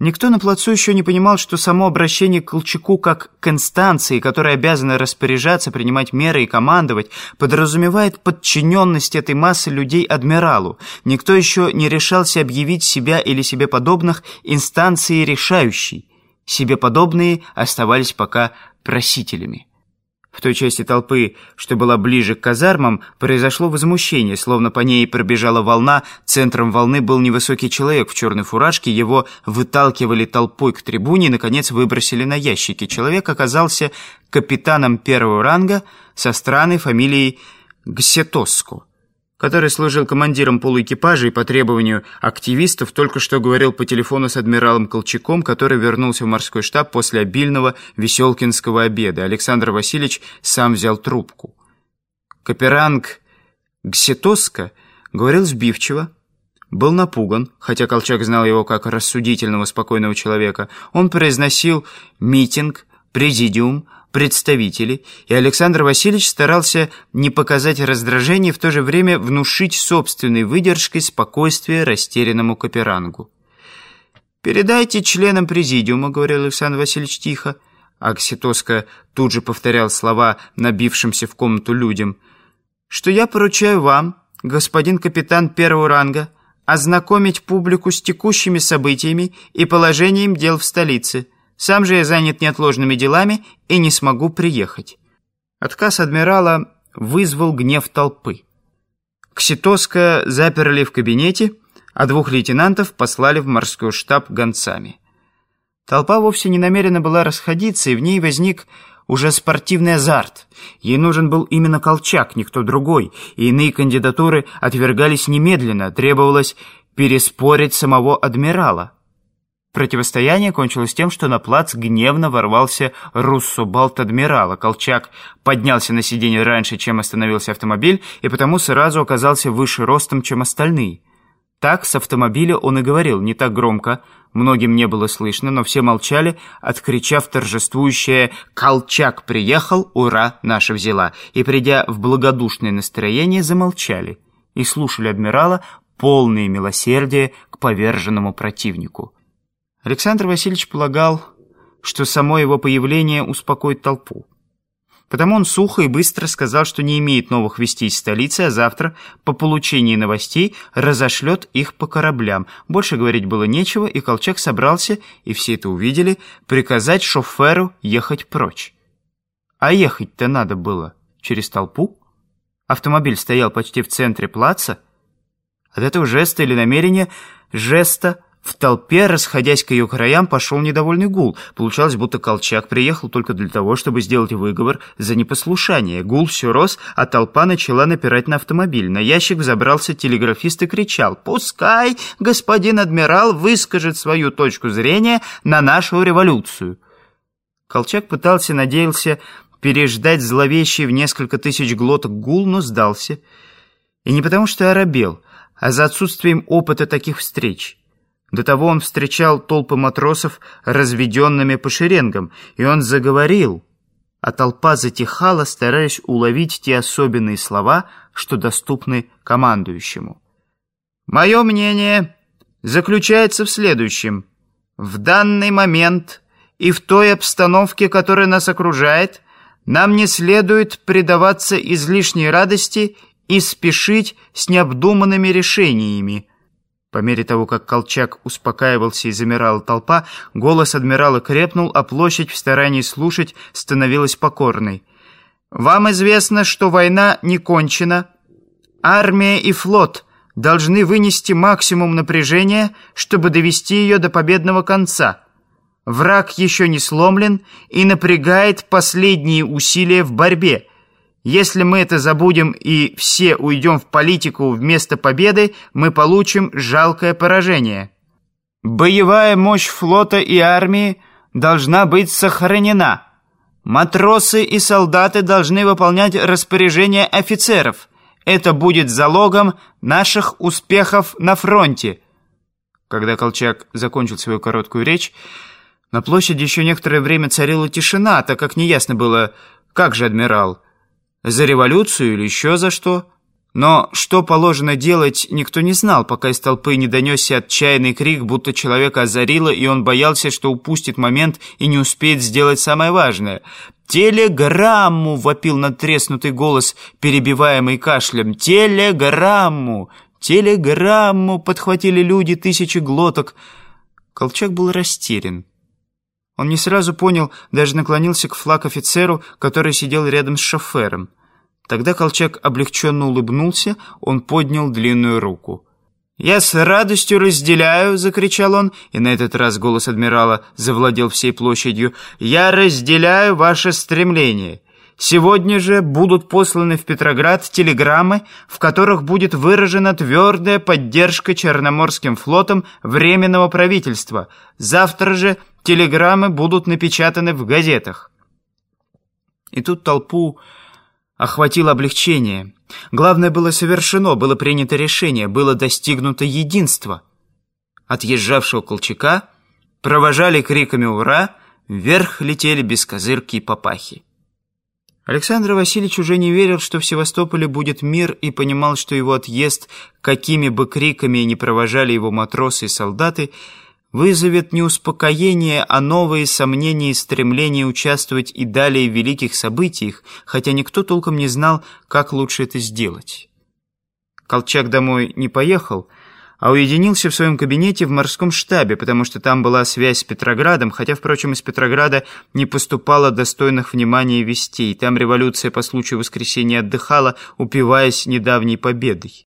Никто на плацу еще не понимал, что само обращение к Колчаку как к инстанции, которая обязана распоряжаться, принимать меры и командовать, подразумевает подчиненность этой массы людей адмиралу. Никто еще не решался объявить себя или себе подобных инстанцией решающей. Себе подобные оставались пока просителями. В той части толпы, что была ближе к казармам, произошло возмущение, словно по ней пробежала волна. Центром волны был невысокий человек в черной фуражке. Его выталкивали толпой к трибуне и, наконец, выбросили на ящики. Человек оказался капитаном первого ранга со странной фамилией Гсетоско который служил командиром полуэкипажа и по требованию активистов только что говорил по телефону с адмиралом Колчаком, который вернулся в морской штаб после обильного веселкинского обеда. Александр Васильевич сам взял трубку. Каперанг Гсетоска говорил сбивчиво, был напуган, хотя Колчак знал его как рассудительного, спокойного человека. Он произносил митинг, президиум, представители, и Александр Васильевич старался не показать раздражение, в то же время внушить собственной выдержкой спокойствие растерянному Каперангу. «Передайте членам президиума», — говорил Александр Васильевич тихо. Акситоска тут же повторял слова набившимся в комнату людям, «что я поручаю вам, господин капитан первого ранга, ознакомить публику с текущими событиями и положением дел в столице». Сам же я занят неотложными делами и не смогу приехать». Отказ адмирала вызвал гнев толпы. Кситоска заперли в кабинете, а двух лейтенантов послали в морской штаб гонцами. Толпа вовсе не намерена была расходиться, и в ней возник уже спортивный азарт. Ей нужен был именно Колчак, никто другой, и иные кандидатуры отвергались немедленно, требовалось переспорить самого адмирала. Противостояние кончилось тем, что на плац гневно ворвался руссо-балт адмирала. Колчак поднялся на сиденье раньше, чем остановился автомобиль, и потому сразу оказался выше ростом, чем остальные. Так с автомобиля он и говорил, не так громко, многим не было слышно, но все молчали, откричав торжествующее «Колчак приехал, ура, наша взяла!» и, придя в благодушное настроение, замолчали и слушали адмирала полные милосердия к поверженному противнику. Александр Васильевич полагал, что само его появление успокоит толпу. Потому он сухо и быстро сказал, что не имеет новых вестей из столицы, а завтра, по получении новостей, разошлет их по кораблям. Больше говорить было нечего, и Колчак собрался, и все это увидели, приказать шоферу ехать прочь. А ехать-то надо было через толпу. Автомобиль стоял почти в центре плаца. От этого жеста или намерения, жеста в толпе, расходясь к ее краям, пошел недовольный гул. Получалось, будто Колчак приехал только для того, чтобы сделать выговор за непослушание. Гул все рос, а толпа начала напирать на автомобиль. На ящик взобрался телеграфист и кричал «Пускай господин адмирал выскажет свою точку зрения на нашу революцию». Колчак пытался, надеялся переждать зловещий в несколько тысяч глоток гул, но сдался. И не потому, что оробел, а за отсутствием опыта таких встреч. До того он встречал толпы матросов, разведенными по шеренгам, и он заговорил, а толпа затихала, стараясь уловить те особенные слова, что доступны командующему. «Мое мнение заключается в следующем. В данный момент и в той обстановке, которая нас окружает, нам не следует предаваться излишней радости и спешить с необдуманными решениями». По мере того, как Колчак успокаивался и замирала толпа, голос адмирала крепнул, а площадь в старании слушать становилась покорной. «Вам известно, что война не кончена. Армия и флот должны вынести максимум напряжения, чтобы довести ее до победного конца. Враг еще не сломлен и напрягает последние усилия в борьбе». Если мы это забудем и все уйдем в политику вместо победы, мы получим жалкое поражение. Боевая мощь флота и армии должна быть сохранена. Матросы и солдаты должны выполнять распоряжения офицеров. Это будет залогом наших успехов на фронте. Когда Колчак закончил свою короткую речь, на площади еще некоторое время царила тишина, так как неясно было, как же адмирал – за революцию или еще за что? Но что положено делать, никто не знал, пока из толпы не донесся отчаянный крик, будто человека озарило, и он боялся, что упустит момент и не успеет сделать самое важное. «Телеграмму!» — вопил надтреснутый голос, перебиваемый кашлем. «Телеграмму! Телеграмму!» — подхватили люди тысячи глоток. Колчак был растерян. Он не сразу понял, даже наклонился к флаг-офицеру, который сидел рядом с шофером. Тогда Колчак облегченно улыбнулся, он поднял длинную руку. «Я с радостью разделяю!» — закричал он, и на этот раз голос адмирала завладел всей площадью. «Я разделяю ваше стремление. Сегодня же будут посланы в Петроград телеграммы, в которых будет выражена твердая поддержка Черноморским флотом Временного правительства. Завтра же телеграммы будут напечатаны в газетах». И тут толпу охватило облегчение. Главное было совершено, было принято решение, было достигнуто единство. Отъезжавшего Колчака провожали криками «Ура!», вверх летели бескозырки и папахи. Александр Васильевич уже не верил, что в Севастополе будет мир, и понимал, что его отъезд, какими бы криками ни провожали его матросы и солдаты, вызовет не успокоение, а новые сомнения и стремление участвовать и далее в великих событиях, хотя никто толком не знал, как лучше это сделать. Колчак домой не поехал, а уединился в своем кабинете в морском штабе, потому что там была связь с Петроградом, хотя, впрочем, из Петрограда не поступало достойных внимания вестей. Там революция по случаю воскресенья отдыхала, упиваясь недавней победой.